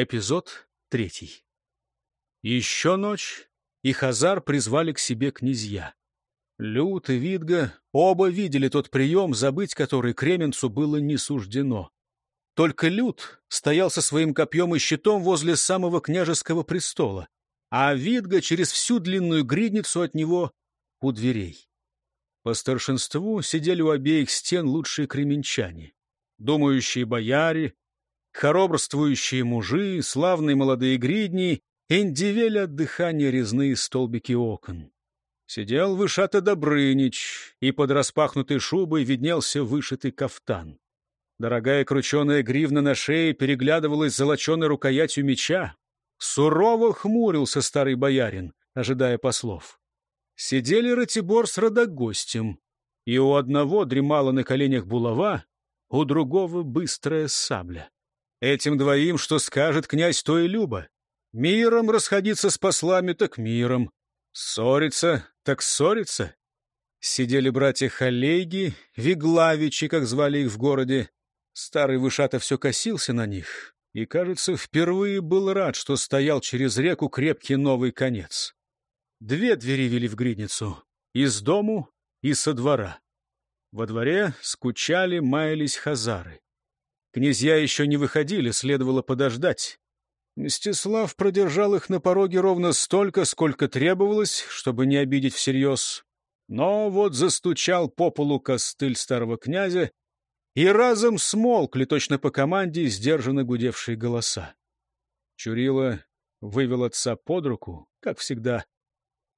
Эпизод третий. Еще ночь, и Хазар призвали к себе князья. Лют и Видга оба видели тот прием, забыть который Кременцу было не суждено. Только Лют стоял со своим копьем и щитом возле самого княжеского престола, а Видга через всю длинную гридницу от него у дверей. По старшинству сидели у обеих стен лучшие кременчане, думающие бояре, хоробрствующие мужи, славные молодые гридни, индивели от дыхания резные столбики окон. Сидел вышато Добрынич, и под распахнутой шубой виднелся вышитый кафтан. Дорогая крученая гривна на шее переглядывалась золоченой рукоятью меча. Сурово хмурился старый боярин, ожидая послов. Сидели Ратибор с родогостем, и у одного дремала на коленях булава, у другого быстрая сабля. Этим двоим, что скажет князь, то и любо. Миром расходиться с послами, так миром. Ссориться, так ссориться. Сидели братья Халейги, Виглавичи, как звали их в городе. Старый Вышата все косился на них и, кажется, впервые был рад, что стоял через реку крепкий новый конец. Две двери вели в гридницу — из дому и со двора. Во дворе скучали, маялись хазары. Князья еще не выходили, следовало подождать. Мстислав продержал их на пороге ровно столько, сколько требовалось, чтобы не обидеть всерьез. Но вот застучал по полу костыль старого князя, и разом смолкли точно по команде сдержанно гудевшие голоса. Чурила вывел отца под руку, как всегда,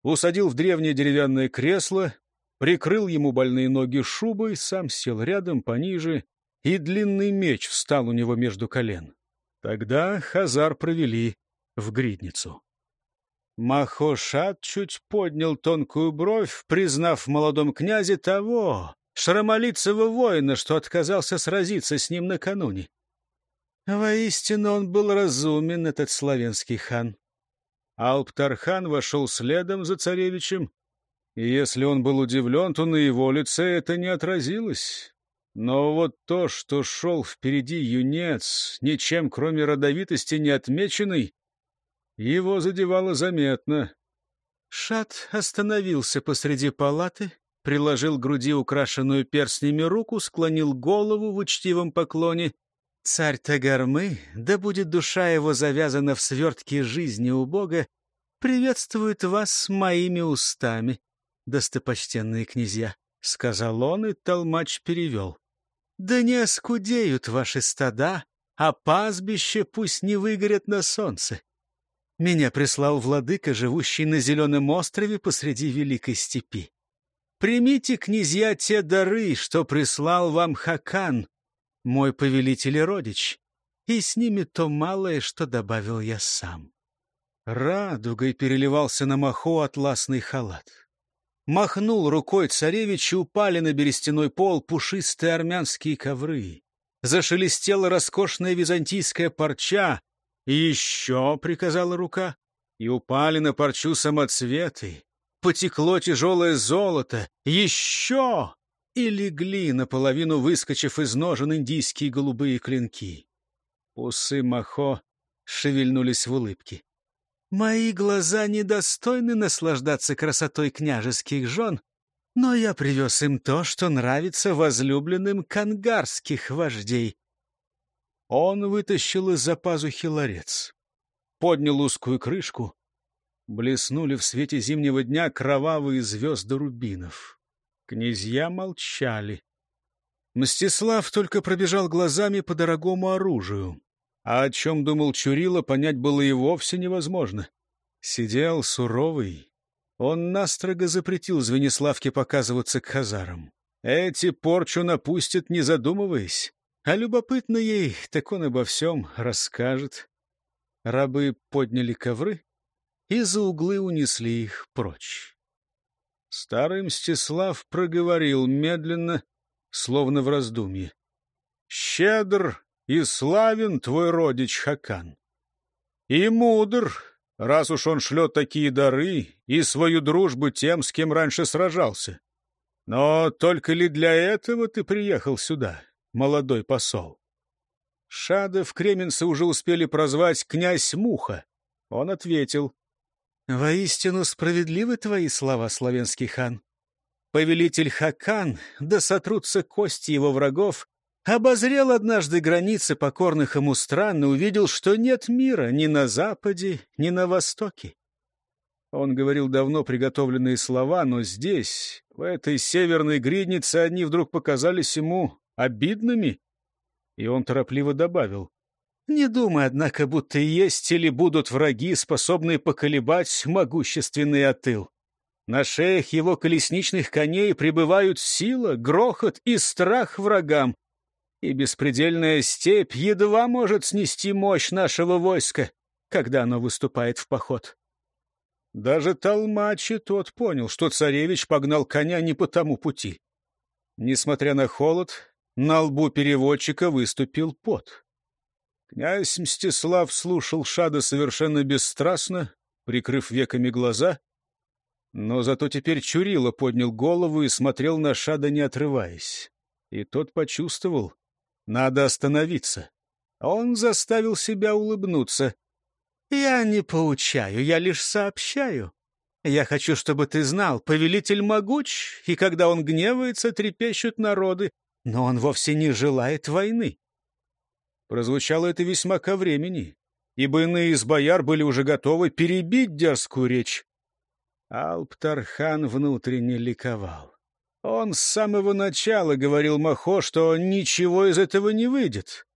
усадил в древнее деревянное кресло, прикрыл ему больные ноги шубой, сам сел рядом пониже и длинный меч встал у него между колен. Тогда Хазар провели в гридницу. Махошат чуть поднял тонкую бровь, признав в молодом князе того, шрамолицего воина, что отказался сразиться с ним накануне. Воистину он был разумен, этот славянский хан. Алптархан вошел следом за царевичем, и если он был удивлен, то на его лице это не отразилось. Но вот то, что шел впереди юнец, ничем кроме родовитости не отмеченный, его задевало заметно. Шат остановился посреди палаты, приложил к груди украшенную перстнями руку, склонил голову в учтивом поклоне. «Царь Тагармы, да будет душа его завязана в свертке жизни у Бога, приветствует вас моими устами, достопочтенные князья», — сказал он, и толмач перевел. Да не оскудеют ваши стада, а пастбище пусть не выгорят на солнце. Меня прислал владыка, живущий на зеленом острове посреди великой степи. Примите, князья, те дары, что прислал вам Хакан, мой повелитель и родич, и с ними то малое, что добавил я сам. Радугой переливался на маху атласный халат. Махнул рукой царевич, и упали на берестяной пол пушистые армянские ковры. Зашелестела роскошная византийская парча. И еще, — приказала рука, — и упали на парчу самоцветы. Потекло тяжелое золото. Еще! И легли, наполовину выскочив из ножен индийские голубые клинки. Усы Махо шевельнулись в улыбке. Мои глаза недостойны наслаждаться красотой княжеских жен, но я привез им то, что нравится возлюбленным кангарских вождей. Он вытащил из-за пазухи ларец, поднял узкую крышку. Блеснули в свете зимнего дня кровавые звезды рубинов. Князья молчали. Мстислав только пробежал глазами по дорогому оружию. А о чем думал Чурила, понять было и вовсе невозможно. Сидел суровый. Он настрого запретил Звениславке показываться к хазарам. Эти порчу напустят, не задумываясь. А любопытно ей, так он обо всем расскажет. Рабы подняли ковры и за углы унесли их прочь. Старый Мстислав проговорил медленно, словно в раздумье. «Щедр и славен твой родич Хакан. И мудр, раз уж он шлет такие дары и свою дружбу тем, с кем раньше сражался. Но только ли для этого ты приехал сюда, молодой посол? Шадов Кременца уже успели прозвать «князь Муха». Он ответил. «Воистину справедливы твои слова, славянский хан. Повелитель Хакан, да сотрутся кости его врагов, обозрел однажды границы покорных ему стран и увидел, что нет мира ни на западе, ни на востоке. Он говорил давно приготовленные слова, но здесь, в этой северной гриднице, они вдруг показались ему обидными, и он торопливо добавил. «Не думай, однако, будто есть или будут враги, способные поколебать могущественный отыл. На шеях его колесничных коней пребывают сила, грохот и страх врагам, и беспредельная степь едва может снести мощь нашего войска, когда оно выступает в поход. Даже Толмачи тот понял, что царевич погнал коня не по тому пути. Несмотря на холод, на лбу переводчика выступил пот. Князь Мстислав слушал Шада совершенно бесстрастно, прикрыв веками глаза, но зато теперь Чурила поднял голову и смотрел на Шада, не отрываясь. И тот почувствовал, надо остановиться. Он заставил себя улыбнуться. «Я не поучаю, я лишь сообщаю. Я хочу, чтобы ты знал, повелитель могуч, и когда он гневается, трепещут народы, но он вовсе не желает войны». Прозвучало это весьма ко времени, ибо иные из бояр были уже готовы перебить дерзкую речь. Алптархан внутренне ликовал. Он с самого начала говорил Махо, что ничего из этого не выйдет.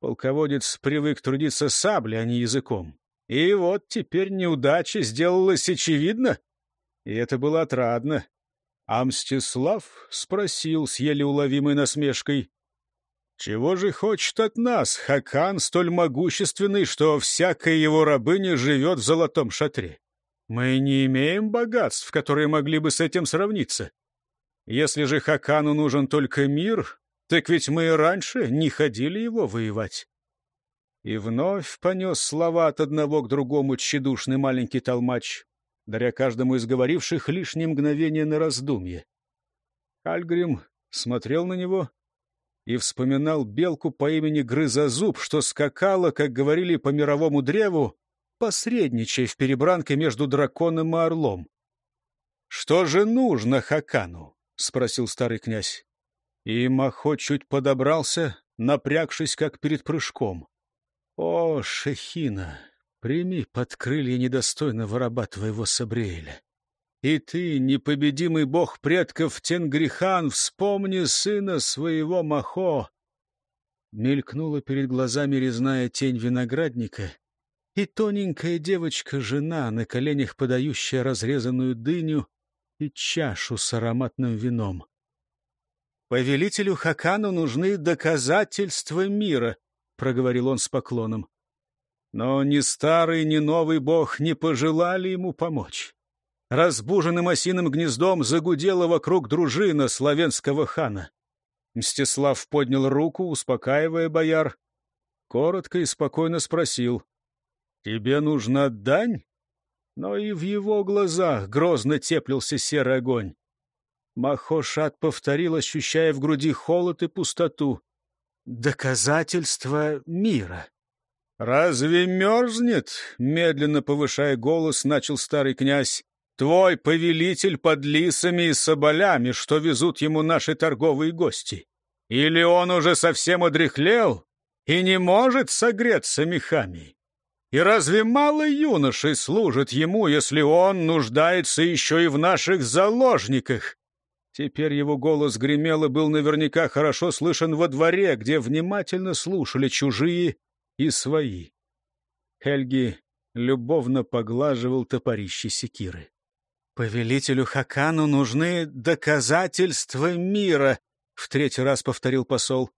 Полководец привык трудиться саблей, а не языком. И вот теперь неудача сделалась очевидна, и это было отрадно. А Мстислав спросил с еле уловимой насмешкой, «Чего же хочет от нас Хакан столь могущественный, что всякая его рабыня живет в золотом шатре? Мы не имеем богатств, которые могли бы с этим сравниться. Если же Хакану нужен только мир, так ведь мы и раньше не ходили его воевать». И вновь понес слова от одного к другому тщедушный маленький толмач, даря каждому из говоривших лишнее мгновение на раздумье. Альгрим смотрел на него и вспоминал белку по имени Грызозуб, что скакала, как говорили по мировому древу, посредничая в перебранке между драконом и орлом. «Что же нужно Хакану?» — спросил старый князь. И Махо чуть подобрался, напрягшись, как перед прыжком. О, Шехина, прими под крылья недостойного раба твоего Сабриэля. И ты, непобедимый бог предков Тенгрихан, вспомни сына своего Махо. Мелькнула перед глазами резная тень виноградника, и тоненькая девочка-жена, на коленях подающая разрезанную дыню и чашу с ароматным вином. Повелителю Хакану нужны доказательства мира, — проговорил он с поклоном. Но ни старый, ни новый бог не пожелали ему помочь. Разбуженным осиным гнездом загудела вокруг дружина славянского хана. Мстислав поднял руку, успокаивая бояр. Коротко и спокойно спросил. — Тебе нужна дань? Но и в его глазах грозно теплился серый огонь. Махошат повторил, ощущая в груди холод и пустоту доказательство мира. «Разве мерзнет?» — медленно повышая голос, начал старый князь. «Твой повелитель под лисами и соболями, что везут ему наши торговые гости. Или он уже совсем одряхлел и не может согреться мехами? И разве мало юношей служит ему, если он нуждается еще и в наших заложниках? Теперь его голос гремел и был наверняка хорошо слышен во дворе, где внимательно слушали чужие и свои. Хельги любовно поглаживал топорище секиры. «Повелителю Хакану нужны доказательства мира», — в третий раз повторил посол.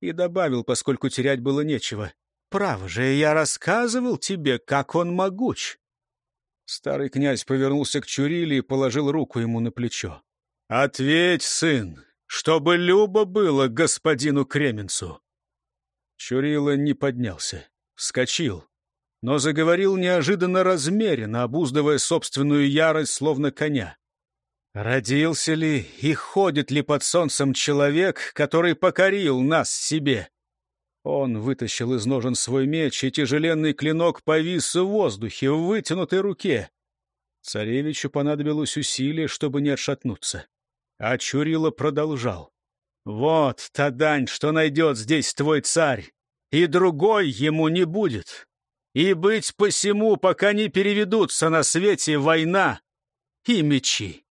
И добавил, поскольку терять было нечего. «Право же, я рассказывал тебе, как он могуч». Старый князь повернулся к Чуриле и положил руку ему на плечо. «Ответь, сын, чтобы любо было господину Кременцу!» Чурила не поднялся, вскочил, но заговорил неожиданно размеренно, обуздывая собственную ярость, словно коня. «Родился ли и ходит ли под солнцем человек, который покорил нас себе? Он вытащил из ножен свой меч, и тяжеленный клинок повис в воздухе, в вытянутой руке. Царевичу понадобилось усилие, чтобы не отшатнуться. А Чурила продолжал. «Вот та дань, что найдет здесь твой царь, и другой ему не будет. И быть посему, пока не переведутся на свете война и мечи».